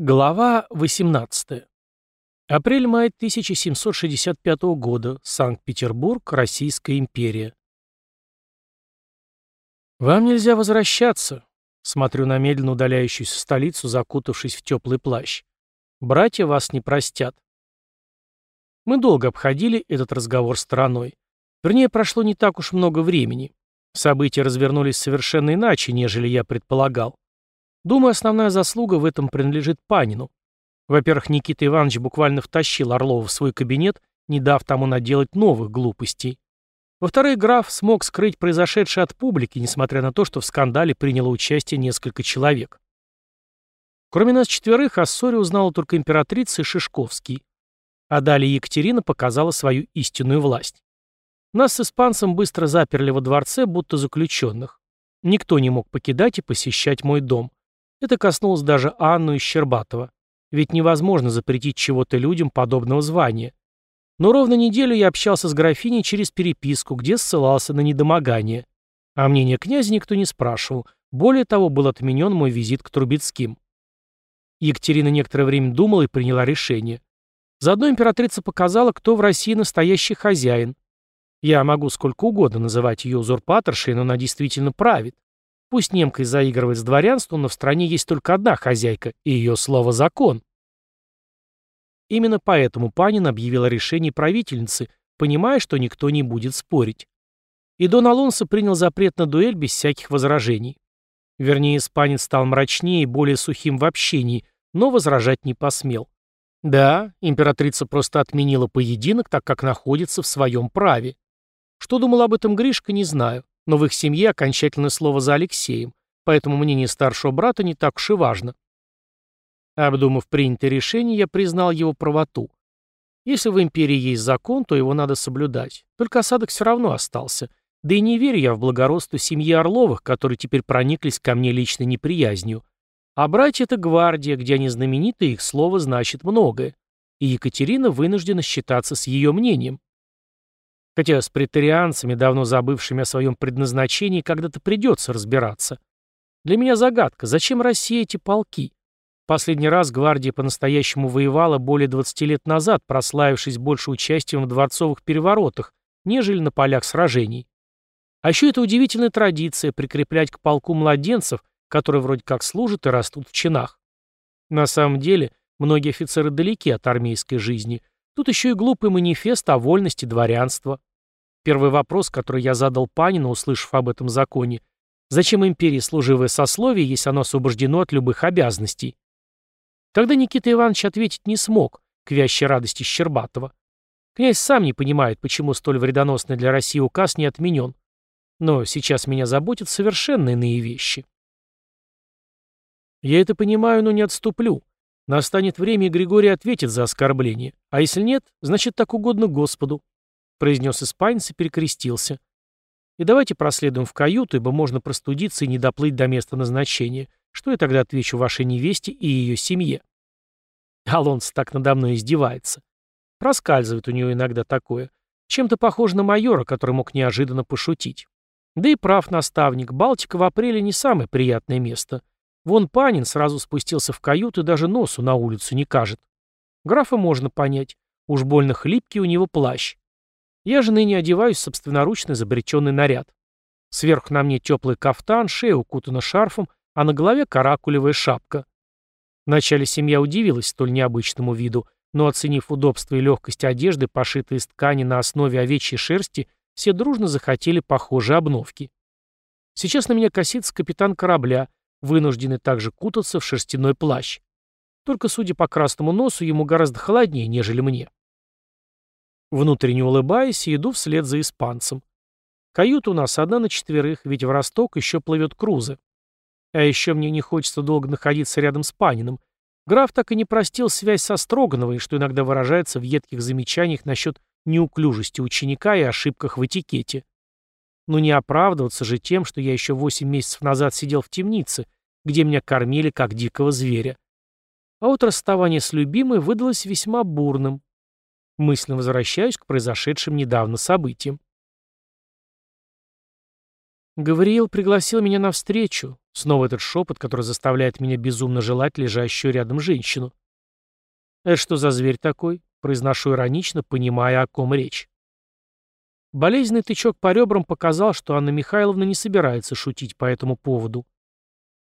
Глава 18. Апрель-май 1765 года. Санкт-Петербург, Российская империя. «Вам нельзя возвращаться», — смотрю на медленно удаляющуюся столицу, закутавшись в теплый плащ. «Братья вас не простят». Мы долго обходили этот разговор стороной. Вернее, прошло не так уж много времени. События развернулись совершенно иначе, нежели я предполагал. Думаю, основная заслуга в этом принадлежит Панину. Во-первых, Никита Иванович буквально втащил Орлова в свой кабинет, не дав тому наделать новых глупостей. Во-вторых, граф смог скрыть произошедшее от публики, несмотря на то, что в скандале приняло участие несколько человек. Кроме нас четверых, о ссоре узнала только императрица и Шишковский. А далее Екатерина показала свою истинную власть. Нас с испанцем быстро заперли во дворце, будто заключенных. Никто не мог покидать и посещать мой дом. Это коснулось даже Анну и Щербатова. Ведь невозможно запретить чего-то людям подобного звания. Но ровно неделю я общался с графиней через переписку, где ссылался на недомогание. А мнение князя никто не спрашивал. Более того, был отменен мой визит к Трубецким. Екатерина некоторое время думала и приняла решение. Заодно императрица показала, кто в России настоящий хозяин. Я могу сколько угодно называть ее узурпаторшей, но она действительно правит. Пусть немка и заигрывает с дворянством, но в стране есть только одна хозяйка, и ее слово «закон». Именно поэтому Панин объявил о решении правительницы, понимая, что никто не будет спорить. И Дон Алонсо принял запрет на дуэль без всяких возражений. Вернее, испанец стал мрачнее и более сухим в общении, но возражать не посмел. Да, императрица просто отменила поединок, так как находится в своем праве. Что думал об этом Гришка, не знаю. Но в их семье окончательное слово за Алексеем, поэтому мнение старшего брата не так уж и важно. Обдумав принятое решение, я признал его правоту. Если в империи есть закон, то его надо соблюдать. Только осадок все равно остался. Да и не верю я в благородство семьи Орловых, которые теперь прониклись ко мне личной неприязнью. А братья — это гвардия, где они знамениты, их слово значит многое. И Екатерина вынуждена считаться с ее мнением. Хотя с претарианцами, давно забывшими о своем предназначении, когда-то придется разбираться. Для меня загадка, зачем России эти полки? Последний раз гвардия по-настоящему воевала более 20 лет назад, прославившись больше участием в дворцовых переворотах, нежели на полях сражений. А еще это удивительная традиция прикреплять к полку младенцев, которые вроде как служат и растут в чинах. На самом деле, многие офицеры далеки от армейской жизни. Тут еще и глупый манифест о вольности дворянства. Первый вопрос, который я задал Панину, услышав об этом законе, зачем империи служивое сословие, если оно освобождено от любых обязанностей? Тогда Никита Иванович ответить не смог, к вящей радости Щербатова. Князь сам не понимает, почему столь вредоносный для России указ не отменен. Но сейчас меня заботят совершенно иные вещи. Я это понимаю, но не отступлю. Настанет время, и Григорий ответит за оскорбление. А если нет, значит так угодно Господу произнес испанец и перекрестился. И давайте проследуем в каюту, ибо можно простудиться и не доплыть до места назначения. Что я тогда отвечу вашей невесте и ее семье? Алонс так надо мной издевается. Проскальзывает у него иногда такое. Чем-то похоже на майора, который мог неожиданно пошутить. Да и прав наставник, Балтика в апреле не самое приятное место. Вон Панин сразу спустился в каюту и даже носу на улицу не кажет. Графа можно понять. Уж больно хлипкий у него плащ. Я же ныне одеваюсь в собственноручно изобретенный наряд. Сверху на мне теплый кафтан, шея укутана шарфом, а на голове каракулевая шапка. Вначале семья удивилась столь необычному виду, но, оценив удобство и легкость одежды, пошитой из ткани на основе овечьей шерсти, все дружно захотели похожие обновки. Сейчас на меня косится капитан корабля, вынужденный также кутаться в шерстяной плащ. Только, судя по красному носу, ему гораздо холоднее, нежели мне. Внутренне улыбаясь, иду вслед за испанцем. Каюта у нас одна на четверых, ведь в Росток еще плывет крузы. А еще мне не хочется долго находиться рядом с Паниным. Граф так и не простил связь со Строгановой, что иногда выражается в едких замечаниях насчет неуклюжести ученика и ошибках в этикете. Но не оправдываться же тем, что я еще восемь месяцев назад сидел в темнице, где меня кормили как дикого зверя. А вот расставание с любимой выдалось весьма бурным. Мысленно возвращаюсь к произошедшим недавно событиям. Гавриил пригласил меня на встречу, Снова этот шепот, который заставляет меня безумно желать лежащую рядом женщину. «Это что за зверь такой?» — произношу иронично, понимая, о ком речь. Болезненный тычок по ребрам показал, что Анна Михайловна не собирается шутить по этому поводу.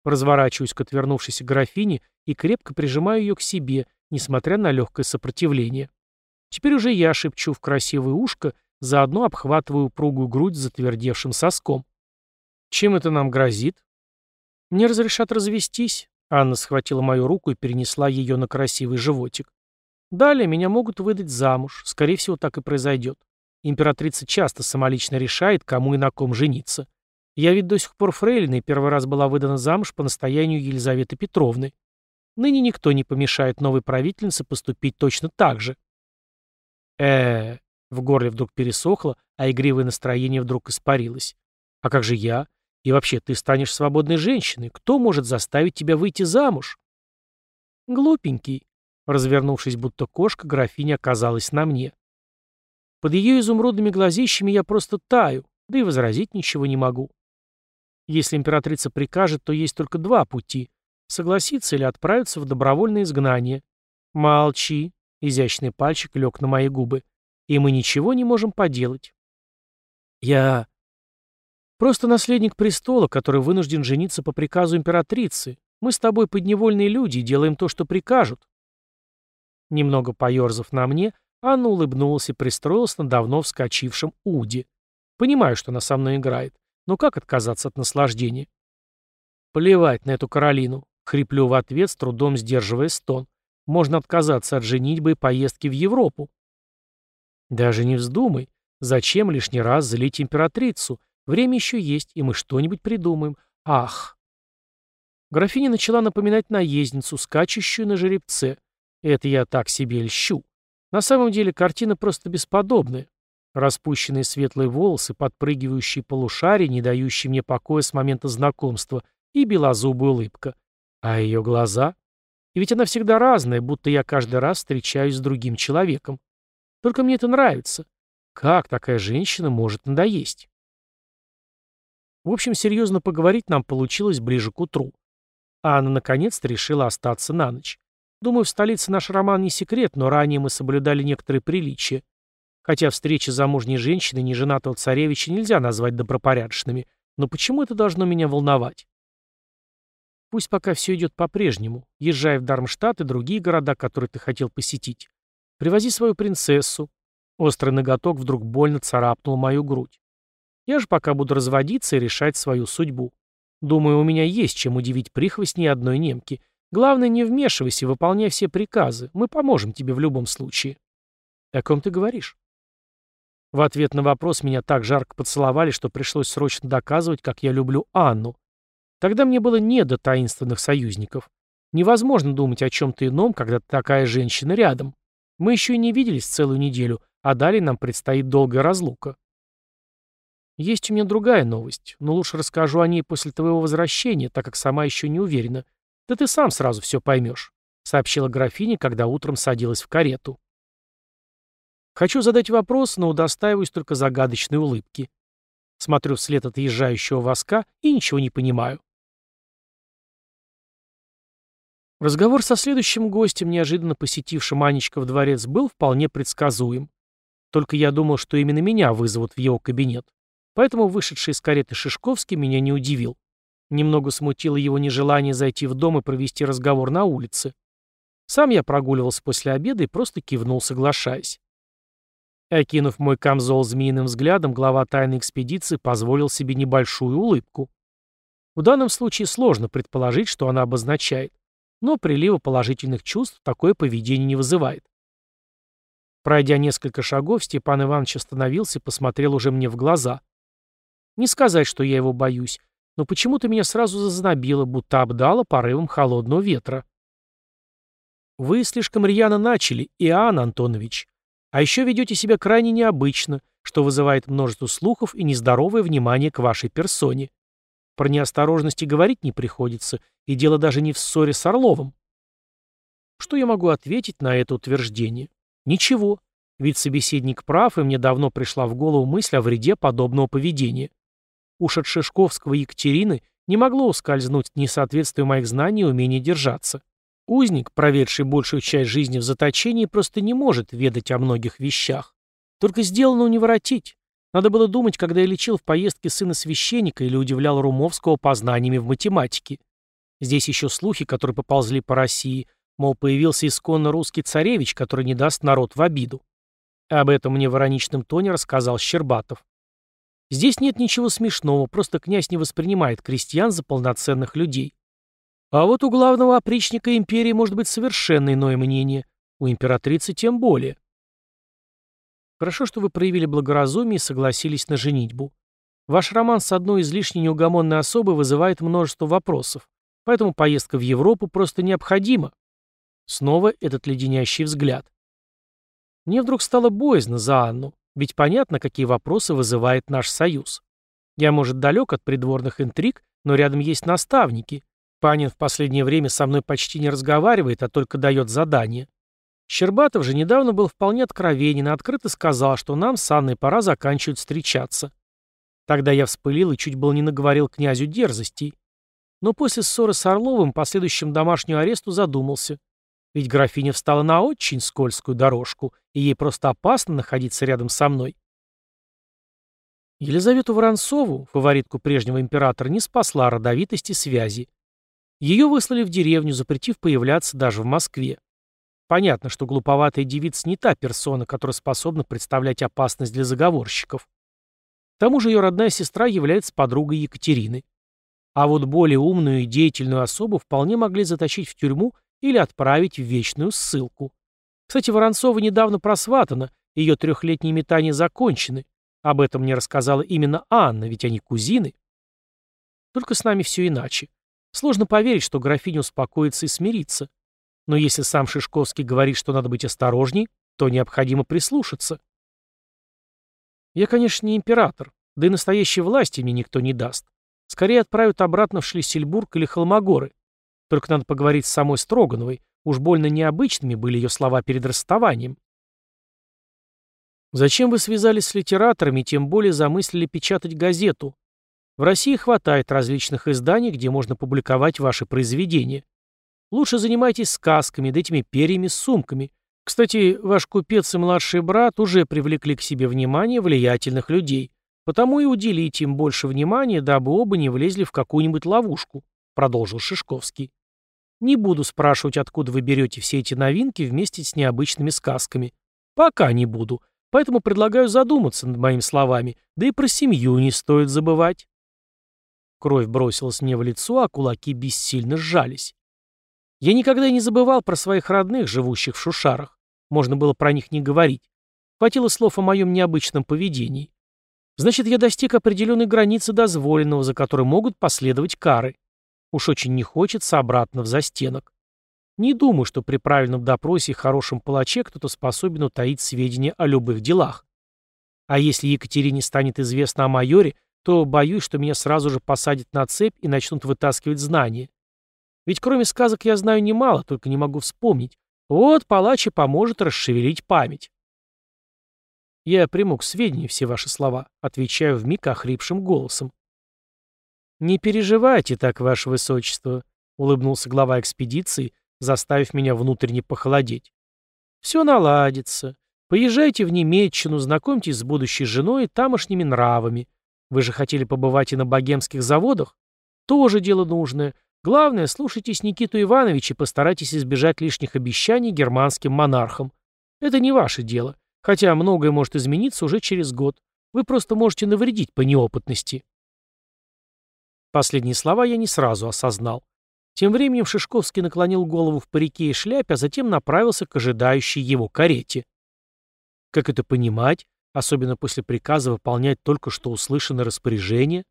Разворачиваюсь к отвернувшейся графине и крепко прижимаю ее к себе, несмотря на легкое сопротивление. Теперь уже я шепчу в красивое ушко, заодно обхватываю упругую грудь с затвердевшим соском. Чем это нам грозит? Мне разрешат развестись. Анна схватила мою руку и перенесла ее на красивый животик. Далее меня могут выдать замуж. Скорее всего, так и произойдет. Императрица часто самолично решает, кому и на ком жениться. Я ведь до сих пор фрейлина и первый раз была выдана замуж по настоянию Елизаветы Петровны. Ныне никто не помешает новой правительнице поступить точно так же. Э В горле вдруг пересохло, а игривое настроение вдруг испарилось. А как же я? И вообще, ты станешь свободной женщиной. Кто может заставить тебя выйти замуж? Глупенький. Развернувшись, будто кошка, графиня оказалась на мне. Под ее изумрудными глазищами я просто таю, да и возразить ничего не могу. Если императрица прикажет, то есть только два пути — согласиться или отправиться в добровольное изгнание. Молчи, изящный пальчик лег на мои губы, и мы ничего не можем поделать. Я просто наследник престола, который вынужден жениться по приказу императрицы. Мы с тобой подневольные люди и делаем то, что прикажут. Немного поерзав на мне, Анна улыбнулась и пристроилась на давно вскочившем Уде. Понимаю, что она со мной играет. Но как отказаться от наслаждения? Плевать на эту Каролину. Хриплю в ответ, с трудом сдерживая стон. Можно отказаться от женитьбы и поездки в Европу. Даже не вздумай. Зачем лишний раз злить императрицу? Время еще есть, и мы что-нибудь придумаем. Ах! Графиня начала напоминать наездницу, скачущую на жеребце. Это я так себе льщу. На самом деле картина просто бесподобная. Распущенные светлые волосы, подпрыгивающие полушария, не дающие мне покоя с момента знакомства, и белозубая улыбка. А ее глаза? И ведь она всегда разная, будто я каждый раз встречаюсь с другим человеком. Только мне это нравится. Как такая женщина может надоесть? В общем, серьезно поговорить нам получилось ближе к утру. Анна наконец-то решила остаться на ночь. Думаю, в столице наш роман не секрет, но ранее мы соблюдали некоторые приличия. Хотя встречи замужней женщины и неженатого царевича нельзя назвать добропорядочными, но почему это должно меня волновать? Пусть пока все идет по-прежнему. Езжай в Дармштадт и другие города, которые ты хотел посетить. Привози свою принцессу. Острый ноготок вдруг больно царапнул мою грудь. Я же пока буду разводиться и решать свою судьбу. Думаю, у меня есть чем удивить прихвостней одной немки. Главное, не вмешивайся, выполняй все приказы. Мы поможем тебе в любом случае. О ком ты говоришь? В ответ на вопрос меня так жарко поцеловали, что пришлось срочно доказывать, как я люблю Анну. Тогда мне было не до таинственных союзников. Невозможно думать о чем-то ином, когда такая женщина рядом. Мы еще и не виделись целую неделю, а далее нам предстоит долгая разлука. Есть у меня другая новость, но лучше расскажу о ней после твоего возвращения, так как сама еще не уверена. Да ты сам сразу все поймешь, сообщила графиня, когда утром садилась в карету. Хочу задать вопрос, но удостаиваюсь только загадочной улыбки. Смотрю вслед отъезжающего воска и ничего не понимаю. Разговор со следующим гостем, неожиданно посетившим Анечка в дворец, был вполне предсказуем. Только я думал, что именно меня вызовут в его кабинет. Поэтому вышедший из кареты Шишковский меня не удивил. Немного смутило его нежелание зайти в дом и провести разговор на улице. Сам я прогуливался после обеда и просто кивнул, соглашаясь. Окинув мой камзол змеиным взглядом, глава тайной экспедиции позволил себе небольшую улыбку. В данном случае сложно предположить, что она обозначает, но прилива положительных чувств такое поведение не вызывает. Пройдя несколько шагов, Степан Иванович остановился и посмотрел уже мне в глаза. Не сказать, что я его боюсь, но почему-то меня сразу зазнобило, будто обдало порывом холодного ветра. «Вы слишком рьяно начали, Иоанн Антонович», а еще ведете себя крайне необычно, что вызывает множество слухов и нездоровое внимание к вашей персоне. Про неосторожности говорить не приходится, и дело даже не в ссоре с Орловым. Что я могу ответить на это утверждение? Ничего, ведь собеседник прав, и мне давно пришла в голову мысль о вреде подобного поведения. Уж от Шишковского и Екатерины не могло ускользнуть несоответствие моих знаний и умения держаться. Узник, проведший большую часть жизни в заточении, просто не может ведать о многих вещах. Только сделано не воротить. Надо было думать, когда я лечил в поездке сына священника или удивлял Румовского познаниями в математике. Здесь еще слухи, которые поползли по России, мол, появился исконно русский царевич, который не даст народ в обиду. Об этом мне в ироничном тоне рассказал Щербатов. Здесь нет ничего смешного, просто князь не воспринимает крестьян за полноценных людей. А вот у главного опричника империи может быть совершенно иное мнение, у императрицы тем более. Хорошо, что вы проявили благоразумие и согласились на женитьбу. Ваш роман с одной излишне неугомонной особой вызывает множество вопросов, поэтому поездка в Европу просто необходима. Снова этот леденящий взгляд. Мне вдруг стало боязно за Анну, ведь понятно, какие вопросы вызывает наш союз. Я, может, далек от придворных интриг, но рядом есть наставники. Панин в последнее время со мной почти не разговаривает, а только дает задания. Щербатов же недавно был вполне откровенен и открыто сказал, что нам с Анной пора заканчивать встречаться. Тогда я вспылил и чуть было не наговорил князю дерзостей. Но после ссоры с Орловым, последующим домашнему аресту, задумался. Ведь графиня встала на очень скользкую дорожку, и ей просто опасно находиться рядом со мной. Елизавету Воронцову, фаворитку прежнего императора, не спасла родовитость и связи. Ее выслали в деревню, запретив появляться даже в Москве. Понятно, что глуповатая девица не та персона, которая способна представлять опасность для заговорщиков. К тому же ее родная сестра является подругой Екатерины. А вот более умную и деятельную особу вполне могли заточить в тюрьму или отправить в вечную ссылку. Кстати, Воронцова недавно просватана, ее трехлетние метания закончены. Об этом мне рассказала именно Анна, ведь они кузины. Только с нами все иначе. Сложно поверить, что графиня успокоится и смирится. Но если сам Шишковский говорит, что надо быть осторожней, то необходимо прислушаться. Я, конечно, не император, да и настоящей власти мне никто не даст. Скорее отправят обратно в Шлиссельбург или Холмогоры. Только надо поговорить с самой Строгановой. Уж больно необычными были ее слова перед расставанием. Зачем вы связались с литераторами, тем более замыслили печатать газету? В России хватает различных изданий, где можно публиковать ваши произведения. Лучше занимайтесь сказками, да этими перьями с сумками. Кстати, ваш купец и младший брат уже привлекли к себе внимание влиятельных людей, потому и уделите им больше внимания, дабы оба не влезли в какую-нибудь ловушку продолжил Шишковский. Не буду спрашивать, откуда вы берете все эти новинки вместе с необычными сказками. Пока не буду. Поэтому предлагаю задуматься над моими словами, да и про семью не стоит забывать. Кровь бросилась мне в лицо, а кулаки бессильно сжались. Я никогда не забывал про своих родных, живущих в Шушарах. Можно было про них не говорить. Хватило слов о моем необычном поведении. Значит, я достиг определенной границы дозволенного, за которой могут последовать кары. Уж очень не хочется обратно в застенок. Не думаю, что при правильном допросе и хорошем палаче кто-то способен утаить сведения о любых делах. А если Екатерине станет известно о майоре, то боюсь, что меня сразу же посадят на цепь и начнут вытаскивать знания. Ведь кроме сказок я знаю немало, только не могу вспомнить. Вот палач и поможет расшевелить память. Я приму к сведению все ваши слова, отвечаю вмиг охрипшим голосом. «Не переживайте так, ваше высочество», — улыбнулся глава экспедиции, заставив меня внутренне похолодеть. «Все наладится. Поезжайте в Немеччину, знакомьтесь с будущей женой и тамошними нравами. Вы же хотели побывать и на богемских заводах? Тоже дело нужное. Главное, слушайтесь Никиту Ивановича и постарайтесь избежать лишних обещаний германским монархам. Это не ваше дело, хотя многое может измениться уже через год. Вы просто можете навредить по неопытности». Последние слова я не сразу осознал. Тем временем Шишковский наклонил голову в парике и шляпе, а затем направился к ожидающей его карете. Как это понимать, особенно после приказа выполнять только что услышанное распоряжение?